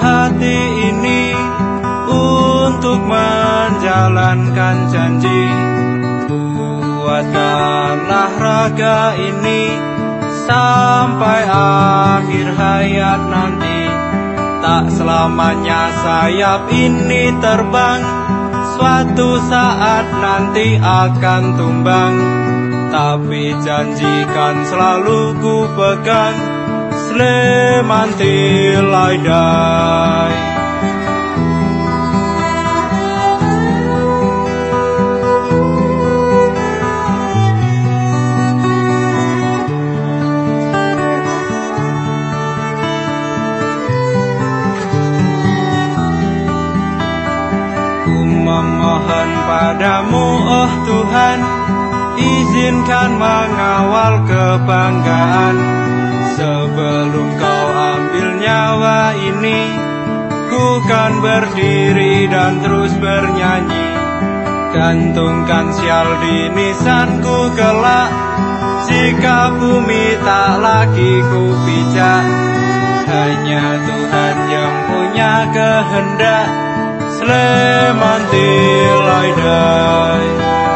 hati ini untuk menjalankan janji. Kuatkanlah raga ini sampai akhir hayat nanti. Tak selamanya sayap ini terbang Suatu saat nanti akan tumbang. Tapi janjikan selalu ku pegang Sleman until I die memohon padamu oh Tuhan Izinkan mengawal kebanggaan Ku kan berdiri dan terus bernyanyi. Gantungkan sial di nisanku kelak. Jika bumi tak lagi ku pijak Hanya Tuhan yang punya kehendak. Slam until I die